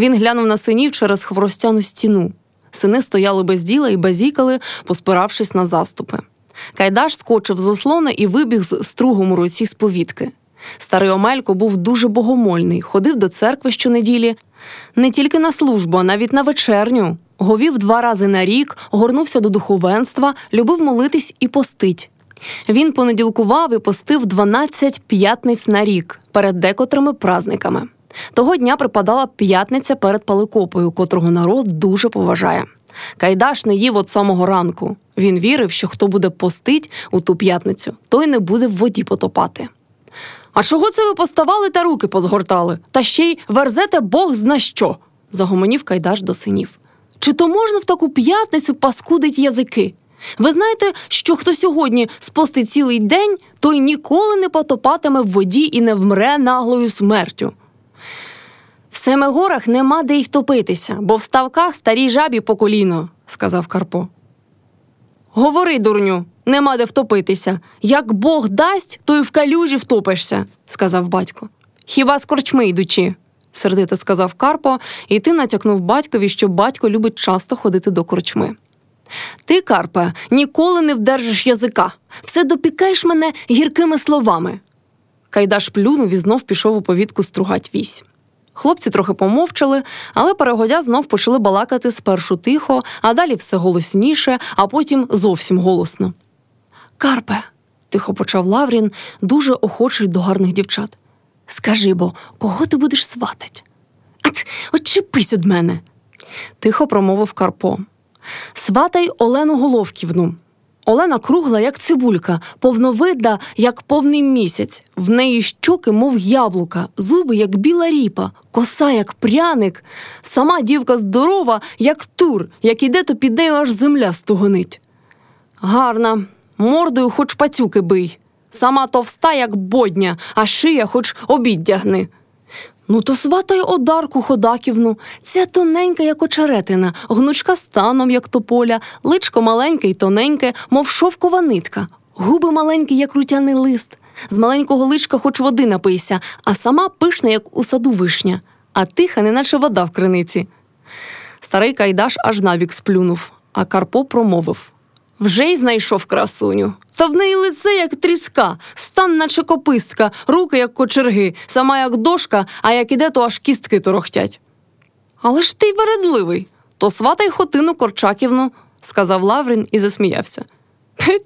Він глянув на синів через хворостяну стіну. Сини стояли без діла і базікали, поспиравшись на заступи. Кайдаш скочив з заслона і вибіг з стругом у руці з повітки. Старий Омелько був дуже богомольний, ходив до церкви щонеділі, не тільки на службу, а навіть на вечерню. Говів два рази на рік, горнувся до духовенства, любив молитись і постить. Він понеділкував і постив 12 п'ятниць на рік перед декотрими празниками. Того дня припадала п'ятниця перед Паликопою, котрого народ дуже поважає. Кайдаш не їв от самого ранку. Він вірив, що хто буде постить у ту п'ятницю, той не буде в воді потопати. А чого це ви поставали та руки позгортали? Та ще й верзете Бог зна що? загомонів Кайдаш до синів. Чи то можна в таку п'ятницю паскудить язики? Ви знаєте, що хто сьогодні спостить цілий день, той ніколи не потопатиме в воді і не вмре наглою смертю. В Семигорах нема де й втопитися, бо в ставках старій жабі по коліно, сказав Карпо. Говори, дурню, нема де втопитися. Як Бог дасть, то й в калюжі втопишся, сказав батько. Хіба з корчми йдучи, сердито сказав Карпо, і тим натякнув батькові, що батько любить часто ходити до корчми. Ти, Карпе, ніколи не вдержиш язика, все допікаєш мене гіркими словами. Кайдаш плюнув і знов пішов у повітку стругать вісь. Хлопці трохи помовчали, але перегодя знов почали балакати спершу тихо, а далі все голосніше, а потім зовсім голосно. Карпе, тихо почав Лаврін, дуже охочий до гарних дівчат. Скажи бо, кого ти будеш сватать? Ат, отчепись від мене, тихо промовив Карпо. Сватай Олену Головківну. Олена кругла, як цибулька, повновидна, як повний місяць, в неї щоки, мов яблука, зуби, як біла ріпа, коса, як пряник, сама дівка здорова, як тур, як іде, то під нею аж земля стогонить. Гарна, мордою хоч пацюки бий, сама товста, як бодня, а шия хоч обіддягни. Ну, то сватай одарку Ходаківну, ця тоненька, як очеретина, гнучка станом, як тополя, личко маленьке й тоненьке, мов шовкова нитка, губи маленькі, як рутяний лист. З маленького личка хоч води напийся, а сама пишна, як у саду вишня, а тиха, неначе вода в криниці. Старий Кайдаш аж набік сплюнув, а Карпо промовив вже й знайшов красуню. Та в неї лице, як тріска, стан, наче копистка, руки, як кочерги, сама як дошка, а як іде, то аж кістки торохтять. Але ж ти вередливий, то сватай хотину Корчаківну, сказав Лаврин і засміявся.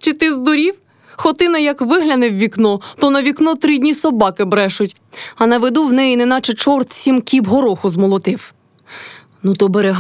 Чи ти здурів? Хотина, як вигляне в вікно, то на вікно три дні собаки брешуть, а на виду в неї, неначе чорт сім кіп гороху змолотив. Ну, то бери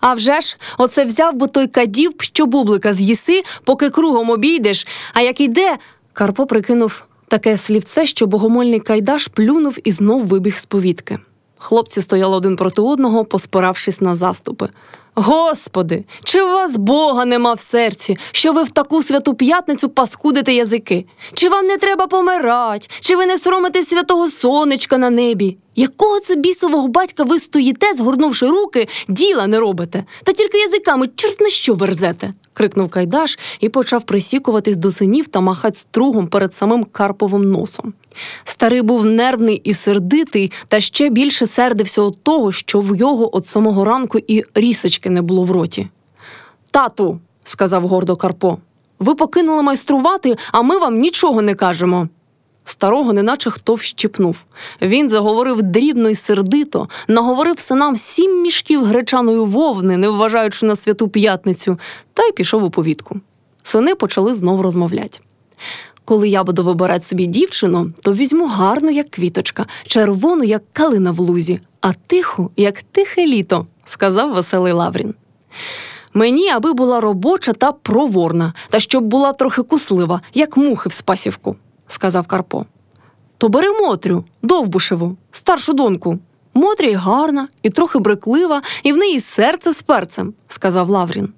а вже ж, оце взяв би той кадів, що бублика з'їси, поки кругом обійдеш, а як іде. Карпо прикинув таке слівце, що богомольний кайдаш плюнув і знов вибіг з повітки. Хлопці стояли один проти одного, поспиравшись на заступи. Господи, чи у вас Бога нема в серці, що ви в таку святу п'ятницю паскудите язики? Чи вам не треба помирать, чи ви не соромите святого сонечка на небі? Якого це бісового батька ви стоїте, згорнувши руки, діла не робите, та тільки язиками чорт на що верзете? крикнув Кайдаш і почав присікуватись до синів та махать стругом перед самим Карповим носом. Старий був нервний і сердитий, та ще більше сердився від того, що в його от самого ранку і рісочки не було в роті. Тату, сказав гордо Карпо, ви покинули майструвати, а ми вам нічого не кажемо. Старого, неначе хто вщипнув. Він заговорив дрібно й сердито, наговорив синам сім мішків гречаної вовни, не вважаючи на святу п'ятницю, та й пішов у повітку. Сини почали знов розмовляти. Коли я буду вибирати собі дівчину, то візьму гарну, як квіточка, червону, як калина в лузі, а тиху, як тихе літо, сказав веселий Лаврін. Мені, аби була робоча та проворна, та щоб була трохи куслива, як мухи в спасівку сказав Карпо. То бери Мотрю, Довбушеву, старшу доньку. Мотря й гарна, і трохи бреклива, і в неї серце з перцем, сказав Лаврін.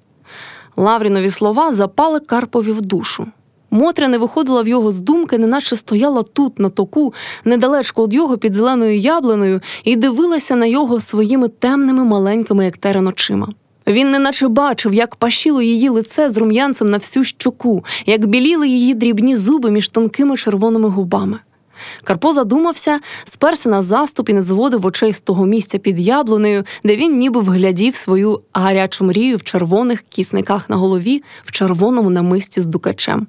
Лаврінові слова запали Карпові в душу. Мотря не виходила в його з думки, неначе стояла тут, на току, недалечко від його під зеленою яблуною, і дивилася на його своїми темними маленькими, як терен очима. Він неначе бачив, як пашіло її лице з рум'янцем на всю щоку, як біліли її дрібні зуби між тонкими червоними губами. Карпо задумався, сперся на заступ і не зводив очей з того місця під яблунею, де він ніби вглядів свою гарячу мрію в червоних кісниках на голові, в червоному намисті з дукачем.